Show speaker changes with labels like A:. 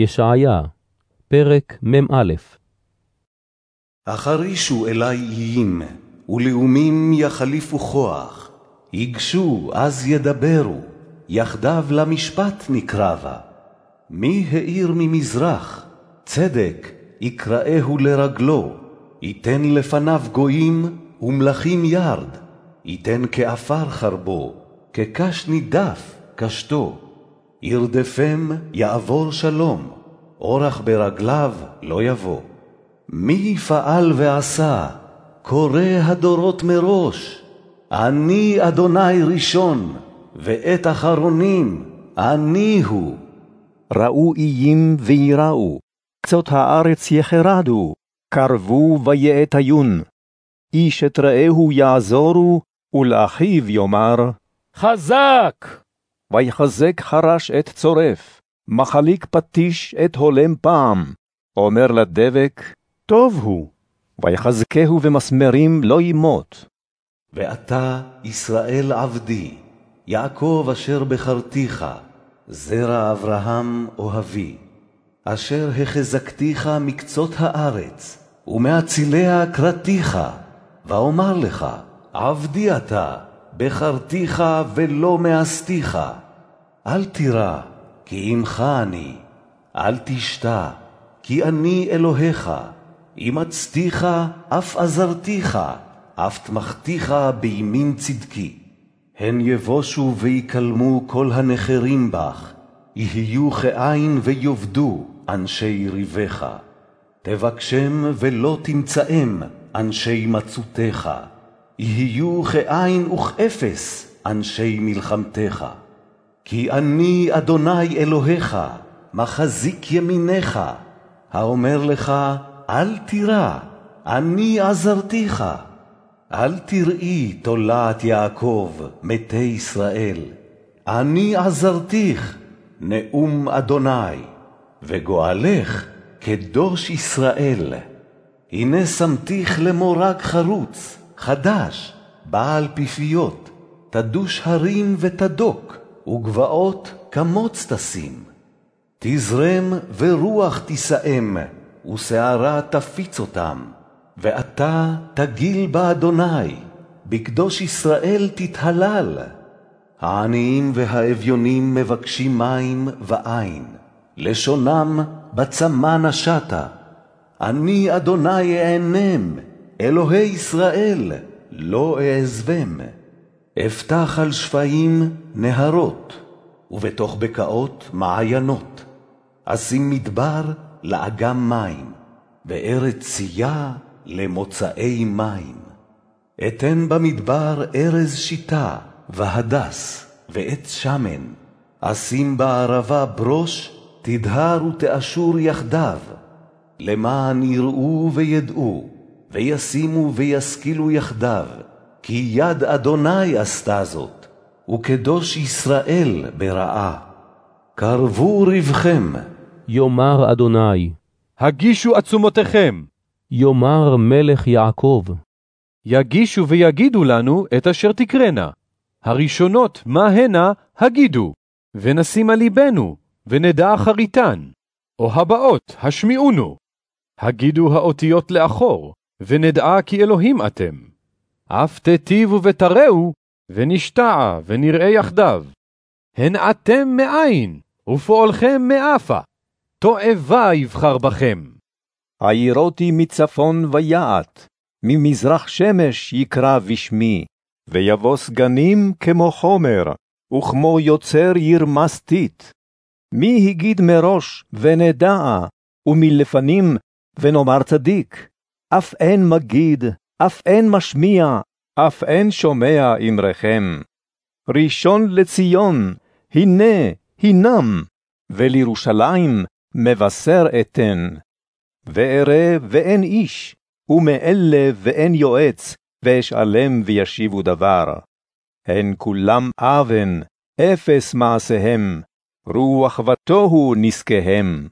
A: ישעיה, פרק מ"א
B: החרישו אלי איים, ולאומים יחליפו כוח. ייגשו, אז ידברו, יחדיו למשפט נקרבה. מי האיר ממזרח? צדק, יקראהו לרגלו. ייתן לפניו גויים, ומלכים ירד. ייתן כעפר חרבו, כקש נידף קשתו. ירדפם יעבור שלום, אורח ברגליו לא יבוא. מי פעל ועשה, קורא הדורות מראש. אני אדוני ראשון, ואת אחרונים אני הוא.
C: ראו איים וייראו, קצות הארץ יחרדו, קרבו ויאטיון. איש את רעהו יעזורו, ולאחיו יאמר,
D: חזק!
C: ויחזק חרש את צורף, מחליק פטיש את הולם פעם. אומר לדבק, טוב הוא, ויחזקהו במסמרים לא ימות.
B: ואתה ישראל עבדי, יעקב אשר בחרתיך, זרע אברהם אוהבי, אשר החזקתיך מקצות הארץ, ומאציליה קראתיך, ואומר לך, עבדי אתה, בחרתיך ולא מאסתיך. אל תירא, כי עמך אני, אל תשתא, כי אני אלוהיך. אימצתיך, אף עזרתיך, אף תמכתיך בימין צדקי. הן יבושו ויקלמו כל הנחרים בך, יהיו כאין ויאבדו אנשי ריבך. תבקשם ולא תמצאם אנשי מצותיך. יהיו כאין וכאפס אנשי מלחמתך. כי אני אדוני אלוהיך, מחזיק ימיניך, האומר לך, אל תירא, אני עזרתיך. אל תראי תולעת יעקב, מתי ישראל. אני עזרתיך, נאום אדוני, וגואלך קדוש ישראל. הנה שמתיך למורג חרוץ, חדש, בעל פיפיות, תדוש הרים ותדוק, וגבעות כמוץ תשים. תזרם ורוח תישאם, וסערה תפיץ אותם. ואתה תגיל באדוני, בקדוש ישראל תתהלל. העניים והאביונים מבקשים מים ואין, לשונם בצמא נשתה. אני אדוני אענם, אלוהי ישראל, לא אעזבם. אפתח על שפיים נהרות, ובתוך בקעות מעיינות. אשים מדבר לאגם מים, וארץ צייה למוצאי מים. אתן במדבר ארז שיטה, והדס, ועץ שמן. אשים בערבה ברוש, תדהר ותאשור יחדיו. למען יראו וידעו, וישימו וישכילו יחדיו, כי יד אדוני עשתה זאת, וקדוש ישראל ברעה. קרבו ריבכם,
A: יאמר אדוני,
D: הגישו עצומותיכם,
A: יאמר מלך יעקב,
D: יגישו ויגידו לנו את אשר תקרנה. הראשונות מה הנה הגידו, ונשים על ליבנו, ונדע אחריתן. או הבאות השמיעונו. הגידו האותיות לאחור, ונדע כי אלוהים אתם. אף תיטיבו ותראו, ונשתעה ונראה יחדיו. הן אתם מאין, ופועלכם מאפה. תועבה יבחר בכם.
C: עיירותי מצפון ויעט, ממזרח שמש יקרא בשמי, ויבוא סגנים כמו חומר, וכמו יוצר ירמסתית. מי הגיד מראש ונדע, ומלפנים ונאמר צדיק? אף אין מגיד, אף אין משמיע, אף אין שומע אמרכם. ראשון לציון, הנה, הנם, ולירושלים מבשר אתן. וארא ואין איש, ומאלה ואין יועץ, ואשאלם וישיבו דבר. הן כולם אבן, אפס מעשיהם, רוח ותוהו נזקיהם.